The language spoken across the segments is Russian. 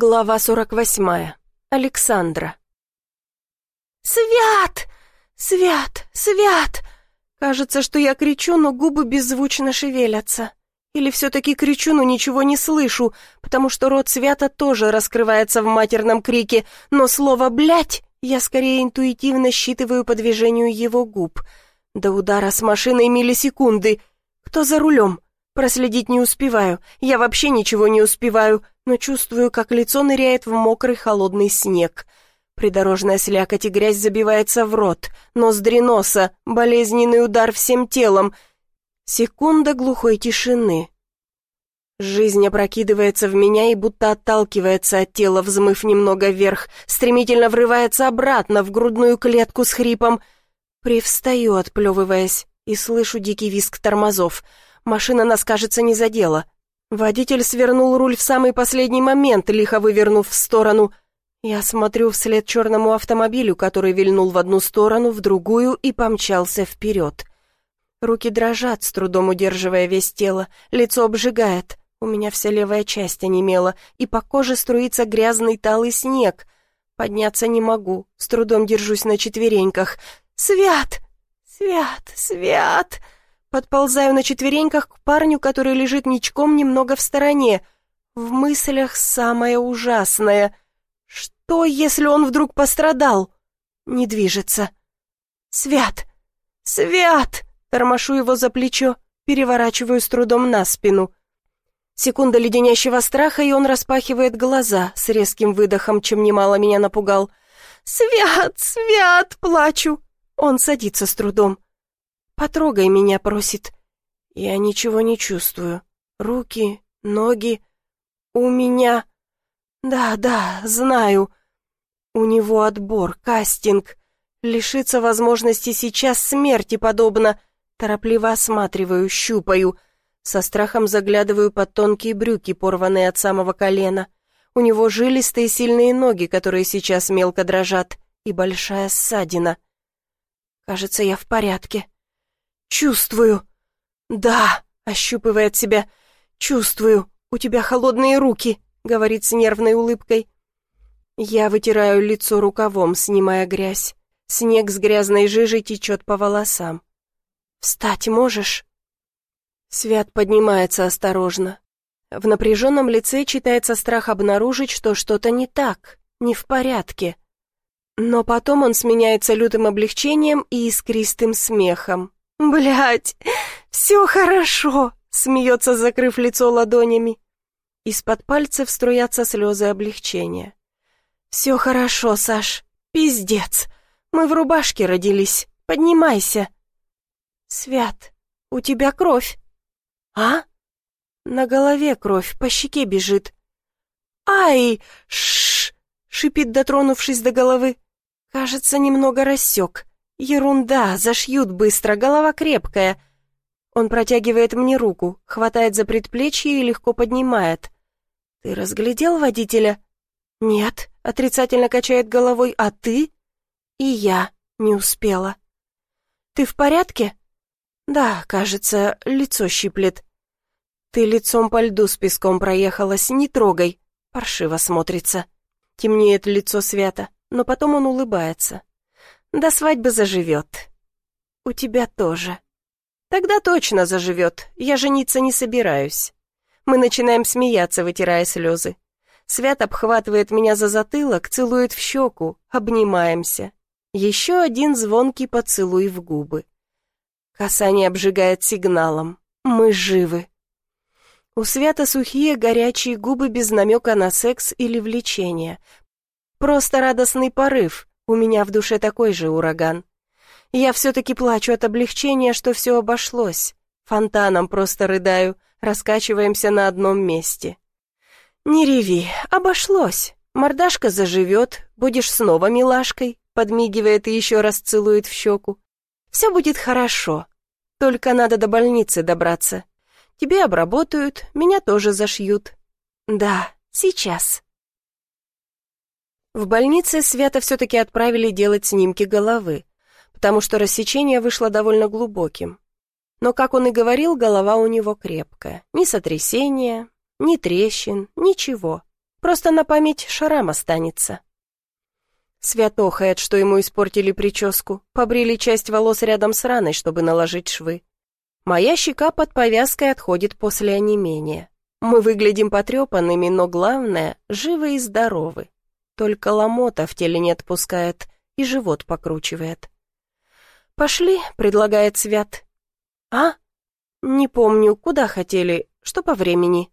Глава 48. Александра. «Свят! Свят! Свят!» Кажется, что я кричу, но губы беззвучно шевелятся. Или все-таки кричу, но ничего не слышу, потому что рот Свята тоже раскрывается в матерном крике, но слово «блядь» я скорее интуитивно считываю по движению его губ. До удара с машиной миллисекунды. Кто за рулем? Проследить не успеваю. Я вообще ничего не успеваю, но чувствую, как лицо ныряет в мокрый холодный снег. Придорожная слякоть и грязь забивается в рот, ноздри носа, болезненный удар всем телом. Секунда глухой тишины. Жизнь опрокидывается в меня и будто отталкивается от тела, взмыв немного вверх, стремительно врывается обратно в грудную клетку с хрипом. Привстаю, отплевываясь, и слышу дикий визг тормозов — Машина нас, кажется, не задела. Водитель свернул руль в самый последний момент, лихо вывернув в сторону. Я смотрю вслед черному автомобилю, который вильнул в одну сторону, в другую и помчался вперед. Руки дрожат, с трудом удерживая весь тело, лицо обжигает. У меня вся левая часть онемела, и по коже струится грязный талый снег. Подняться не могу, с трудом держусь на четвереньках. «Свят! Свят! Свят!» Подползаю на четвереньках к парню, который лежит ничком немного в стороне. В мыслях самое ужасное. Что, если он вдруг пострадал? Не движется. «Свят! Свят!» Тормошу его за плечо, переворачиваю с трудом на спину. Секунда леденящего страха, и он распахивает глаза с резким выдохом, чем немало меня напугал. «Свят! Свят!» — плачу. Он садится с трудом. «Потрогай меня», — просит. Я ничего не чувствую. Руки, ноги. У меня... Да, да, знаю. У него отбор, кастинг. Лишиться возможности сейчас смерти подобно. Торопливо осматриваю, щупаю. Со страхом заглядываю под тонкие брюки, порванные от самого колена. У него жилистые сильные ноги, которые сейчас мелко дрожат, и большая ссадина. Кажется, я в порядке. «Чувствую». «Да», — ощупывает себя. «Чувствую. У тебя холодные руки», — говорит с нервной улыбкой. Я вытираю лицо рукавом, снимая грязь. Снег с грязной жижей течет по волосам. «Встать можешь?» Свят поднимается осторожно. В напряженном лице читается страх обнаружить, что что-то не так, не в порядке. Но потом он сменяется лютым облегчением и искристым смехом. Блять, все хорошо!» — смеется, закрыв лицо ладонями. Из-под пальцев струятся слезы облегчения. «Все хорошо, Саш, пиздец. Мы в рубашке родились. Поднимайся». «Свят, у тебя кровь». «А?» «На голове кровь, по щеке бежит». «Ай! Шш!» — шипит, дотронувшись до головы. «Кажется, немного рассек». «Ерунда, зашьют быстро, голова крепкая». Он протягивает мне руку, хватает за предплечье и легко поднимает. «Ты разглядел водителя?» «Нет», — отрицательно качает головой, «а ты?» «И я не успела». «Ты в порядке?» «Да, кажется, лицо щиплет». «Ты лицом по льду с песком проехалась, не трогай». Паршиво смотрится. Темнеет лицо свято, но потом он улыбается. До свадьбы заживет. У тебя тоже. Тогда точно заживет. Я жениться не собираюсь. Мы начинаем смеяться, вытирая слезы. Свят обхватывает меня за затылок, целует в щеку, обнимаемся. Еще один звонкий поцелуй в губы. Касание обжигает сигналом. Мы живы. У Свята сухие, горячие губы без намека на секс или влечение. Просто радостный порыв, у меня в душе такой же ураган. Я все-таки плачу от облегчения, что все обошлось. Фонтаном просто рыдаю, раскачиваемся на одном месте. «Не реви, обошлось. Мордашка заживет, будешь снова милашкой», подмигивает и еще раз целует в щеку. «Все будет хорошо. Только надо до больницы добраться. Тебе обработают, меня тоже зашьют». «Да, сейчас». В больнице Свята все-таки отправили делать снимки головы, потому что рассечение вышло довольно глубоким. Но, как он и говорил, голова у него крепкая. Ни сотрясения, ни трещин, ничего. Просто на память шрам останется. Святохает, что ему испортили прическу, побрили часть волос рядом с раной, чтобы наложить швы. Моя щека под повязкой отходит после онемения. Мы выглядим потрепанными, но главное — живы и здоровы. Только ломота в теле не отпускает и живот покручивает. «Пошли», — предлагает Свят. «А? Не помню, куда хотели, что по времени?»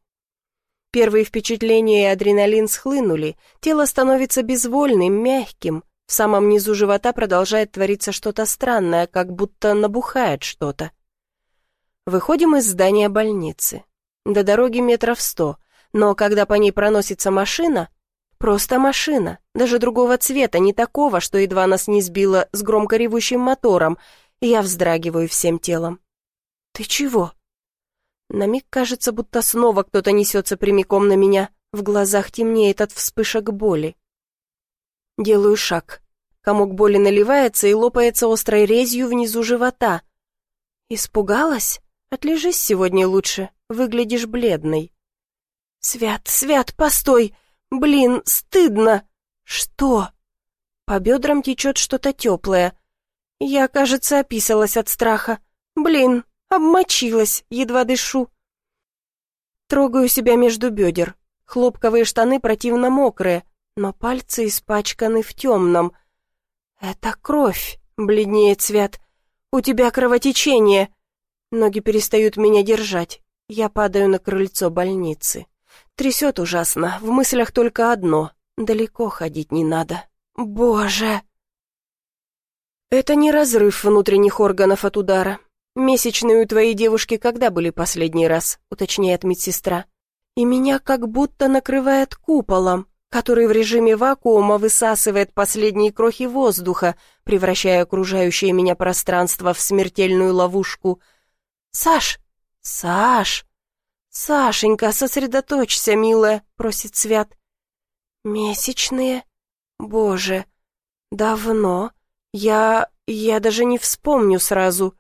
Первые впечатления и адреналин схлынули, тело становится безвольным, мягким, в самом низу живота продолжает твориться что-то странное, как будто набухает что-то. Выходим из здания больницы. До дороги метров сто, но когда по ней проносится машина, просто машина, даже другого цвета, не такого, что едва нас не сбило с громко ревущим мотором, я вздрагиваю всем телом. «Ты чего?» На миг кажется, будто снова кто-то несется прямиком на меня, в глазах темнеет от вспышек боли. Делаю шаг. Комок боли наливается и лопается острой резью внизу живота. Испугалась? Отлежись сегодня лучше, выглядишь бледной. Свят, Свят, постой! Блин, стыдно! Что? По бедрам течет что-то теплое. Я, кажется, описалась от страха. Блин, Обмочилась, едва дышу. Трогаю себя между бедер. Хлопковые штаны противно мокрые, но пальцы испачканы в темном. «Это кровь», — бледнеет Свят. «У тебя кровотечение». Ноги перестают меня держать. Я падаю на крыльцо больницы. Трясет ужасно, в мыслях только одно. Далеко ходить не надо. Боже! Это не разрыв внутренних органов от удара. «Месячные у твоей девушки когда были последний раз?» — уточняет медсестра. «И меня как будто накрывает куполом, который в режиме вакуума высасывает последние крохи воздуха, превращая окружающее меня пространство в смертельную ловушку. Саш! Саш! Сашенька, сосредоточься, милая!» — просит Свят. «Месячные? Боже! Давно? Я... я даже не вспомню сразу».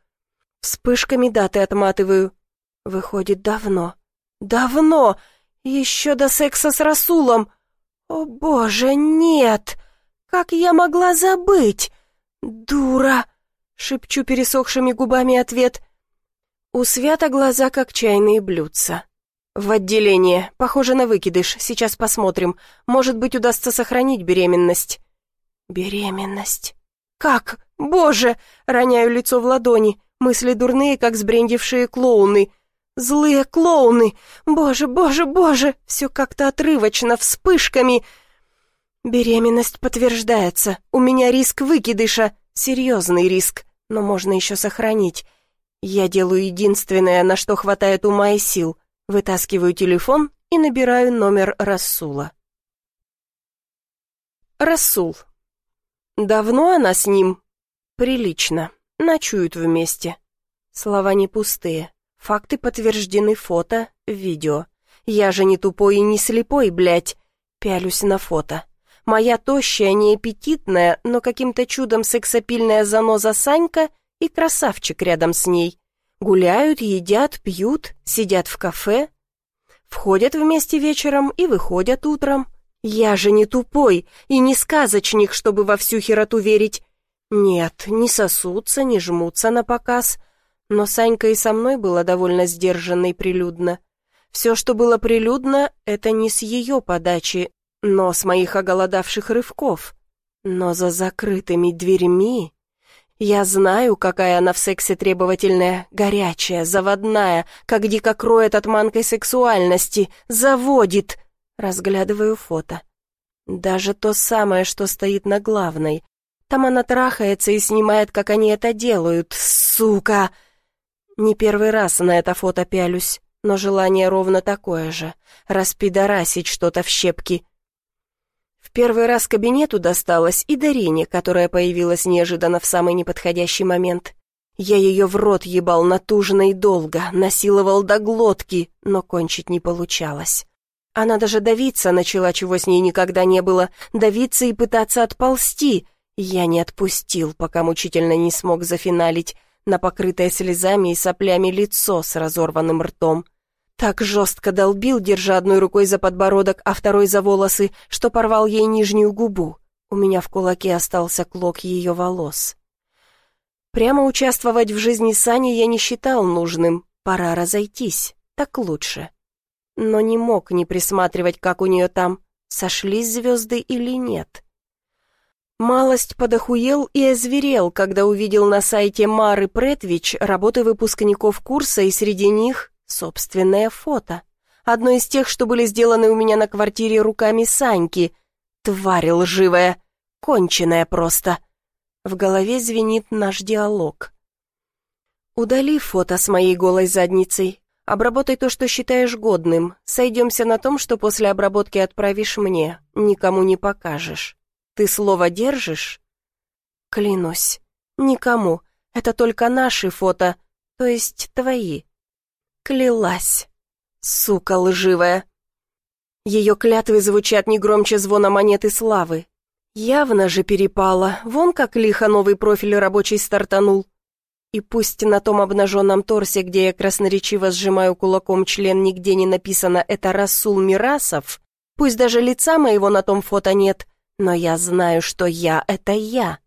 Вспышками даты отматываю. Выходит, давно. Давно! Еще до секса с Расулом. О, боже, нет! Как я могла забыть? Дура! Шепчу пересохшими губами ответ. У Свята глаза как чайные блюдца. В отделение. Похоже на выкидыш. Сейчас посмотрим. Может быть, удастся сохранить беременность. Беременность. Как? Боже! Роняю лицо в ладони. Мысли дурные, как сбрендившие клоуны. Злые клоуны! Боже, боже, боже! Все как-то отрывочно, вспышками. Беременность подтверждается. У меня риск выкидыша. Серьезный риск, но можно еще сохранить. Я делаю единственное, на что хватает ума и сил. Вытаскиваю телефон и набираю номер Расула. Расул. Давно она с ним? Прилично. Ночуют вместе. Слова не пустые. Факты подтверждены фото, видео. Я же не тупой и не слепой, блядь. Пялюсь на фото. Моя тощая, неаппетитная, но каким-то чудом сексапильная заноза Санька и красавчик рядом с ней. Гуляют, едят, пьют, сидят в кафе. Входят вместе вечером и выходят утром. Я же не тупой и не сказочник, чтобы во всю хероту верить. Нет, не сосутся, не жмутся на показ. Но Санька и со мной было довольно сдержанно и прилюдно. Все, что было прилюдно, это не с ее подачи, но с моих оголодавших рывков. Но за закрытыми дверьми... Я знаю, какая она в сексе требовательная, горячая, заводная, как дико кроет от манкой сексуальности, заводит. Разглядываю фото. Даже то самое, что стоит на главной, там она трахается и снимает, как они это делают. Сука! Не первый раз на это фото пялюсь, но желание ровно такое же — распидорасить что-то в щепки. Первый раз кабинету досталось и Дарине, которая появилась неожиданно в самый неподходящий момент. Я ее в рот ебал натужно и долго, насиловал до глотки, но кончить не получалось. Она даже давиться начала, чего с ней никогда не было, давиться и пытаться отползти — я не отпустил, пока мучительно не смог зафиналить на покрытое слезами и соплями лицо с разорванным ртом. Так жестко долбил, держа одной рукой за подбородок, а второй за волосы, что порвал ей нижнюю губу. У меня в кулаке остался клок ее волос. Прямо участвовать в жизни Сани я не считал нужным. Пора разойтись, так лучше. Но не мог не присматривать, как у нее там, сошлись звезды или нет. Малость подохуел и озверел, когда увидел на сайте Мары Претвич работы выпускников курса, и среди них собственное фото. Одно из тех, что были сделаны у меня на квартире руками Саньки. Тварь лживая, конченая просто. В голове звенит наш диалог. «Удали фото с моей голой задницей. Обработай то, что считаешь годным. Сойдемся на том, что после обработки отправишь мне. Никому не покажешь. Ты слово держишь?» «Клянусь. Никому. Это только наши фото, то есть твои». Клялась. Сука лживая. Ее клятвы звучат не громче звона монеты славы. Явно же перепало, вон как лихо новый профиль рабочий стартанул. И пусть на том обнаженном торсе, где я красноречиво сжимаю кулаком член, нигде не написано «это Расул Мирасов», пусть даже лица моего на том фото нет, но я знаю, что я — это я.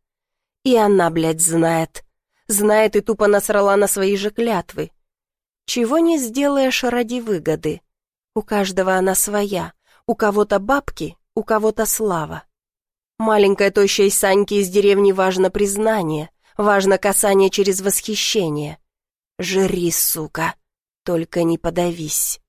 И она, блядь, знает. Знает и тупо насрала на свои же клятвы. Чего не сделаешь ради выгоды. У каждого она своя, у кого-то бабки, у кого-то слава. Маленькой тощей Саньке из деревни важно признание, важно касание через восхищение. Жри, сука, только не подавись.